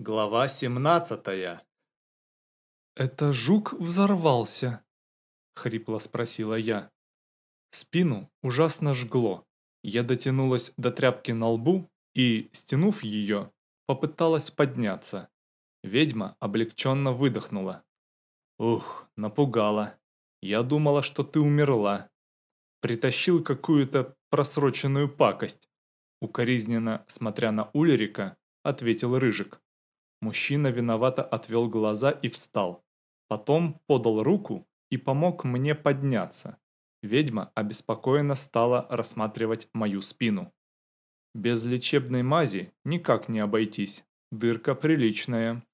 Глава 17 «Это жук взорвался?» – хрипло спросила я. Спину ужасно жгло. Я дотянулась до тряпки на лбу и, стянув ее, попыталась подняться. Ведьма облегченно выдохнула. «Ух, напугала. Я думала, что ты умерла. Притащил какую-то просроченную пакость». Укоризненно, смотря на Ульрика, ответил Рыжик. Мужчина виновато отвел глаза и встал. Потом подал руку и помог мне подняться. Ведьма обеспокоенно стала рассматривать мою спину. Без лечебной мази никак не обойтись, дырка приличная.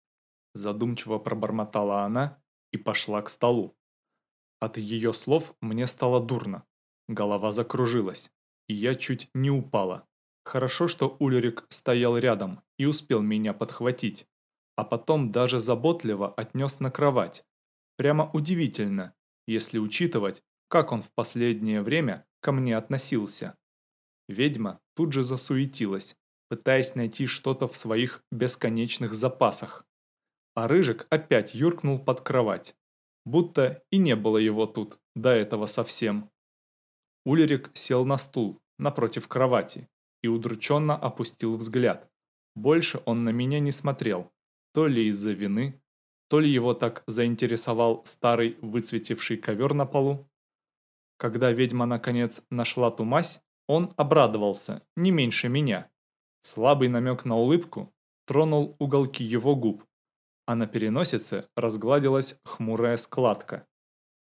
Задумчиво пробормотала она и пошла к столу. От ее слов мне стало дурно. Голова закружилась, и я чуть не упала. Хорошо, что Ульрик стоял рядом и успел меня подхватить а потом даже заботливо отнес на кровать. Прямо удивительно, если учитывать, как он в последнее время ко мне относился. Ведьма тут же засуетилась, пытаясь найти что-то в своих бесконечных запасах. А Рыжик опять юркнул под кровать, будто и не было его тут до этого совсем. Ульрик сел на стул напротив кровати и удрученно опустил взгляд. Больше он на меня не смотрел, то ли из-за вины, то ли его так заинтересовал старый выцветивший ковер на полу. Когда ведьма наконец нашла ту мазь, он обрадовался, не меньше меня. Слабый намек на улыбку тронул уголки его губ, а на переносице разгладилась хмурая складка.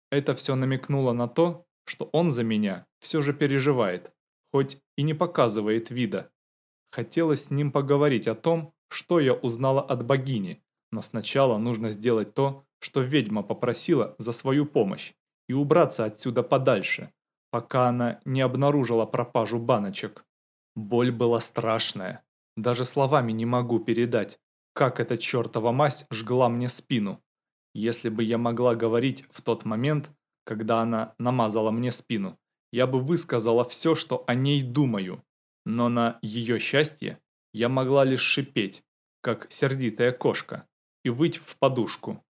Это все намекнуло на то, что он за меня все же переживает, хоть и не показывает вида. Хотелось с ним поговорить о том, что я узнала от богини, но сначала нужно сделать то, что ведьма попросила за свою помощь, и убраться отсюда подальше, пока она не обнаружила пропажу баночек. Боль была страшная, даже словами не могу передать, как эта чертова мазь жгла мне спину. Если бы я могла говорить в тот момент, когда она намазала мне спину, я бы высказала все, что о ней думаю, но на ее счастье я могла лишь шипеть, как сердитая кошка, и выть в подушку.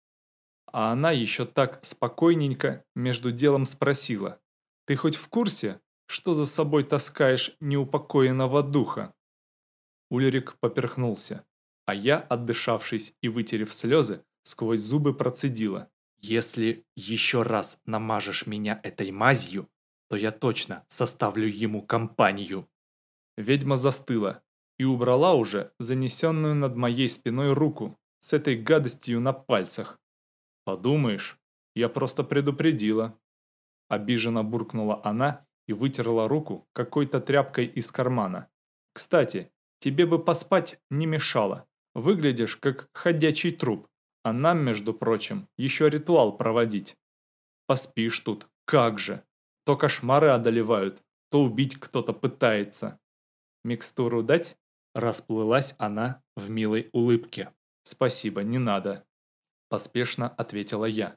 А она еще так спокойненько между делом спросила, «Ты хоть в курсе, что за собой таскаешь неупокоенного духа?» Ульрик поперхнулся, а я, отдышавшись и вытерев слезы, сквозь зубы процедила. «Если еще раз намажешь меня этой мазью, то я точно составлю ему компанию». Ведьма застыла, и убрала уже занесенную над моей спиной руку с этой гадостью на пальцах. «Подумаешь, я просто предупредила». Обиженно буркнула она и вытерла руку какой-то тряпкой из кармана. «Кстати, тебе бы поспать не мешало. Выглядишь как ходячий труп, а нам, между прочим, еще ритуал проводить. Поспишь тут, как же. То кошмары одолевают, то убить кто-то пытается. Микстуру дать?» Расплылась она в милой улыбке. «Спасибо, не надо», – поспешно ответила я.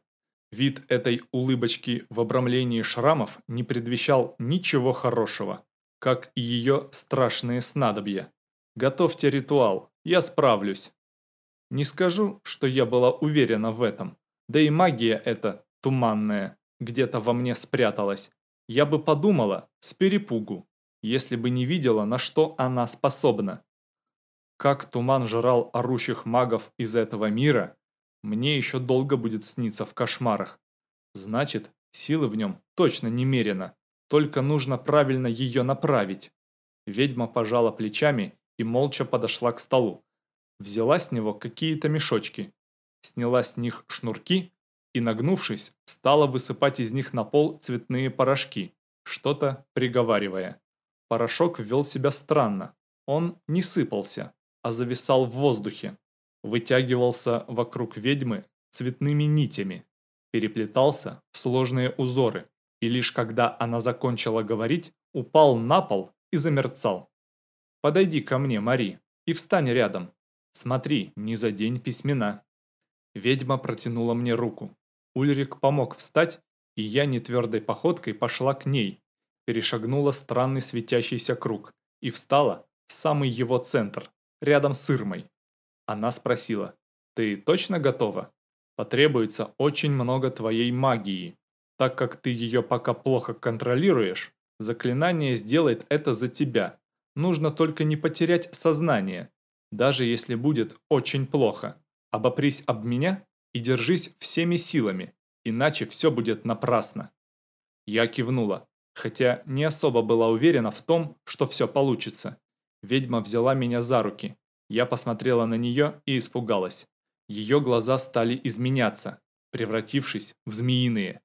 Вид этой улыбочки в обрамлении шрамов не предвещал ничего хорошего, как и ее страшные снадобья. «Готовьте ритуал, я справлюсь». Не скажу, что я была уверена в этом, да и магия эта, туманная, где-то во мне спряталась. Я бы подумала, с перепугу, если бы не видела, на что она способна. Как туман жрал орущих магов из этого мира, мне еще долго будет сниться в кошмарах. Значит, силы в нем точно немерено, только нужно правильно ее направить. Ведьма пожала плечами и молча подошла к столу. Взяла с него какие-то мешочки, сняла с них шнурки и, нагнувшись, стала высыпать из них на пол цветные порошки, что-то приговаривая. Порошок вел себя странно, он не сыпался, а зависал в воздухе, вытягивался вокруг ведьмы цветными нитями, переплетался в сложные узоры, и лишь когда она закончила говорить, упал на пол и замерцал. «Подойди ко мне, Мари, и встань рядом. Смотри, не задень письмена». Ведьма протянула мне руку. Ульрик помог встать, и я нетвердой походкой пошла к ней, перешагнула странный светящийся круг и встала в самый его центр, рядом с Ирмой. Она спросила, «Ты точно готова? Потребуется очень много твоей магии. Так как ты ее пока плохо контролируешь, заклинание сделает это за тебя. Нужно только не потерять сознание, даже если будет очень плохо. Обопрись об меня и держись всеми силами, иначе все будет напрасно». Я кивнула, хотя не особо была уверена в том, что все получится. Ведьма взяла меня за руки. Я посмотрела на нее и испугалась. Ее глаза стали изменяться, превратившись в змеиные.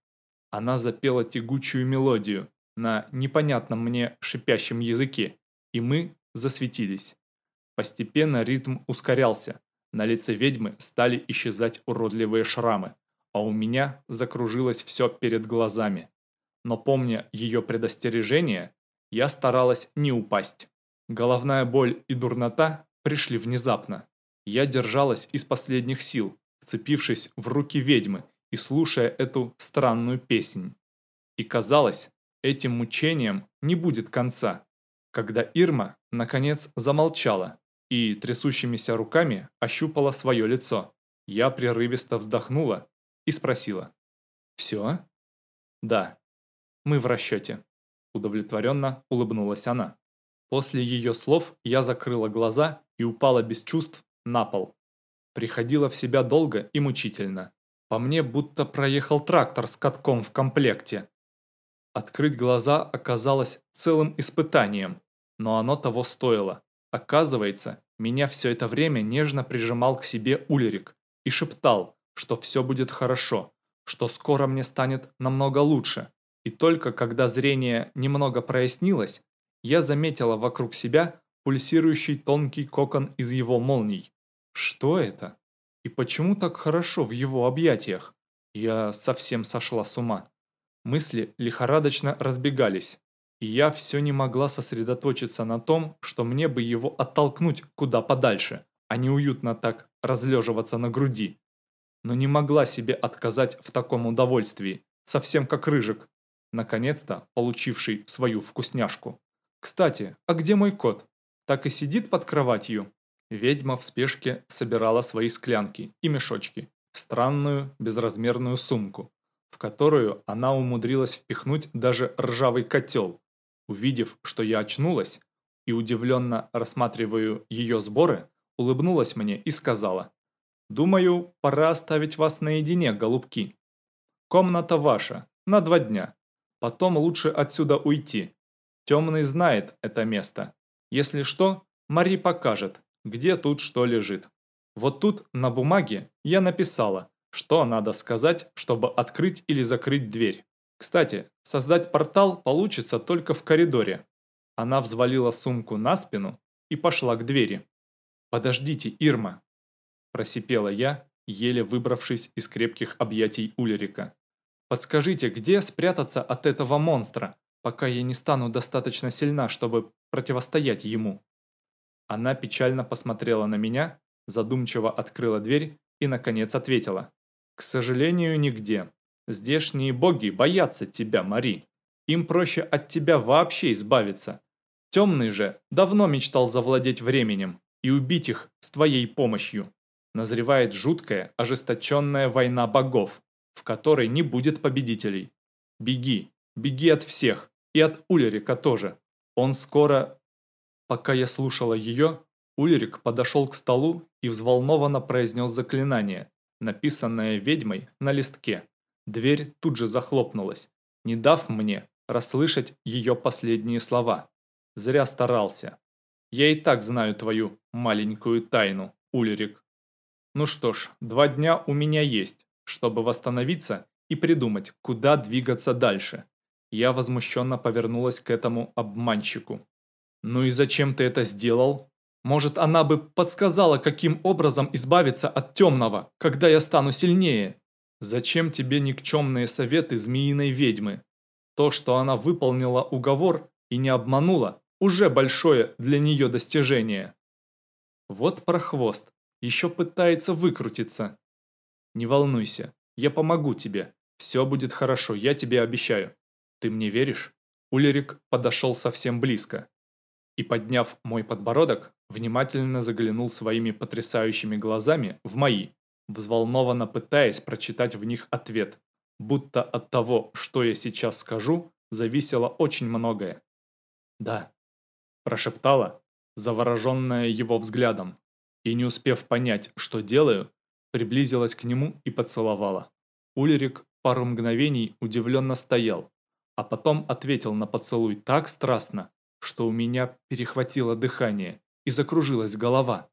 Она запела тягучую мелодию на непонятном мне шипящем языке, и мы засветились. Постепенно ритм ускорялся, на лице ведьмы стали исчезать уродливые шрамы, а у меня закружилось все перед глазами. Но помня ее предостережение, я старалась не упасть. Головная боль и дурнота пришли внезапно. Я держалась из последних сил, вцепившись в руки ведьмы и слушая эту странную песнь. И казалось, этим мучением не будет конца. Когда Ирма, наконец, замолчала и трясущимися руками ощупала свое лицо, я прерывисто вздохнула и спросила. «Все?» «Да, мы в расчете», – удовлетворенно улыбнулась она. После ее слов я закрыла глаза и упала без чувств на пол. Приходила в себя долго и мучительно. По мне будто проехал трактор с катком в комплекте. Открыть глаза оказалось целым испытанием, но оно того стоило. Оказывается, меня все это время нежно прижимал к себе Улерик и шептал, что все будет хорошо, что скоро мне станет намного лучше. И только когда зрение немного прояснилось, я заметила вокруг себя пульсирующий тонкий кокон из его молний. Что это? И почему так хорошо в его объятиях? Я совсем сошла с ума. Мысли лихорадочно разбегались, и я все не могла сосредоточиться на том, что мне бы его оттолкнуть куда подальше, а не уютно так разлеживаться на груди. Но не могла себе отказать в таком удовольствии, совсем как рыжик, наконец-то получивший свою вкусняшку. «Кстати, а где мой кот? Так и сидит под кроватью?» Ведьма в спешке собирала свои склянки и мешочки странную безразмерную сумку, в которую она умудрилась впихнуть даже ржавый котел. Увидев, что я очнулась, и удивленно рассматриваю ее сборы, улыбнулась мне и сказала, «Думаю, пора оставить вас наедине, голубки. Комната ваша, на два дня. Потом лучше отсюда уйти, Темный знает это место. Если что, Мари покажет, где тут что лежит. Вот тут на бумаге я написала, что надо сказать, чтобы открыть или закрыть дверь. Кстати, создать портал получится только в коридоре. Она взвалила сумку на спину и пошла к двери. «Подождите, Ирма!» – просипела я, еле выбравшись из крепких объятий Улерика. «Подскажите, где спрятаться от этого монстра? пока я не стану достаточно сильна, чтобы противостоять ему. Она печально посмотрела на меня, задумчиво открыла дверь и, наконец, ответила. «К сожалению, нигде. Здешние боги боятся тебя, Мари. Им проще от тебя вообще избавиться. Темный же давно мечтал завладеть временем и убить их с твоей помощью. Назревает жуткая, ожесточенная война богов, в которой не будет победителей. Беги, беги от всех, и от Улерика тоже. Он скоро... Пока я слушала ее, Ульрик подошел к столу и взволнованно произнес заклинание, написанное ведьмой на листке. Дверь тут же захлопнулась, не дав мне расслышать ее последние слова. Зря старался. Я и так знаю твою маленькую тайну, Ульрик. Ну что ж, два дня у меня есть, чтобы восстановиться и придумать, куда двигаться дальше. Я возмущенно повернулась к этому обманщику. «Ну и зачем ты это сделал? Может, она бы подсказала, каким образом избавиться от темного, когда я стану сильнее? Зачем тебе никчемные советы змеиной ведьмы? То, что она выполнила уговор и не обманула, уже большое для нее достижение». Вот прохвост, еще пытается выкрутиться. Не волнуйся, я помогу тебе. Все будет хорошо, я тебе обещаю. Ты мне веришь?» Улерик подошел совсем близко и, подняв мой подбородок, внимательно заглянул своими потрясающими глазами в мои, взволнованно пытаясь прочитать в них ответ, будто от того, что я сейчас скажу, зависело очень многое. «Да», – прошептала, завороженная его взглядом, и не успев понять, что делаю, приблизилась к нему и поцеловала. Ульрик пару мгновений удивленно стоял, а потом ответил на поцелуй так страстно, что у меня перехватило дыхание и закружилась голова.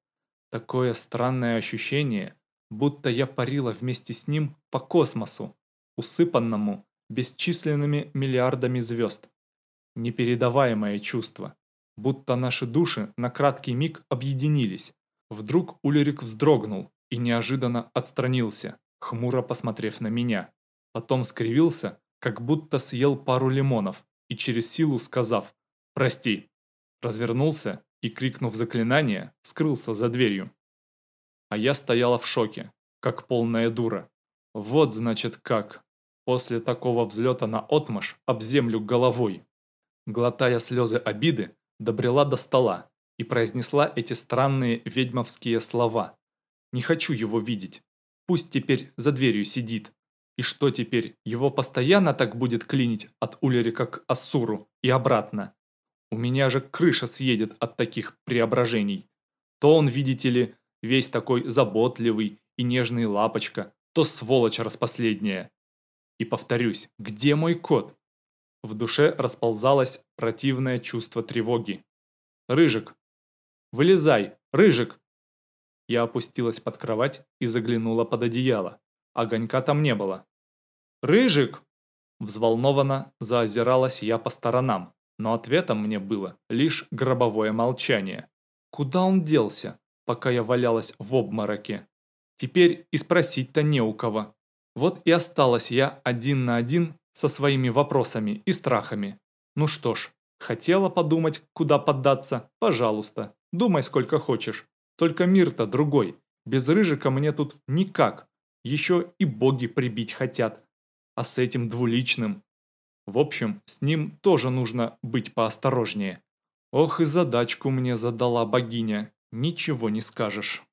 Такое странное ощущение, будто я парила вместе с ним по космосу, усыпанному бесчисленными миллиардами звезд. Непередаваемое чувство, будто наши души на краткий миг объединились. Вдруг Улерик вздрогнул и неожиданно отстранился, хмуро посмотрев на меня. Потом скривился, как будто съел пару лимонов, и через силу сказав «Прости», развернулся и, крикнув заклинание, скрылся за дверью. А я стояла в шоке, как полная дура. Вот значит как. После такого взлета на отмаш об землю головой. Глотая слезы обиды, добрела до стола и произнесла эти странные ведьмовские слова. «Не хочу его видеть. Пусть теперь за дверью сидит». И что теперь, его постоянно так будет клинить от Улерика к Ассуру и обратно? У меня же крыша съедет от таких преображений. То он, видите ли, весь такой заботливый и нежный лапочка, то сволочь распоследняя. И повторюсь, где мой кот? В душе расползалось противное чувство тревоги. «Рыжик! Вылезай! Рыжик!» Я опустилась под кровать и заглянула под одеяло. Огонька там не было. «Рыжик!» Взволнованно заозиралась я по сторонам, но ответом мне было лишь гробовое молчание. Куда он делся, пока я валялась в обмороке? Теперь и спросить-то не у кого. Вот и осталась я один на один со своими вопросами и страхами. Ну что ж, хотела подумать, куда поддаться, пожалуйста, думай сколько хочешь. Только мир-то другой, без Рыжика мне тут никак. Еще и боги прибить хотят. А с этим двуличным в общем, с ним тоже нужно быть поосторожнее. Ох и задачку мне задала богиня, ничего не скажешь.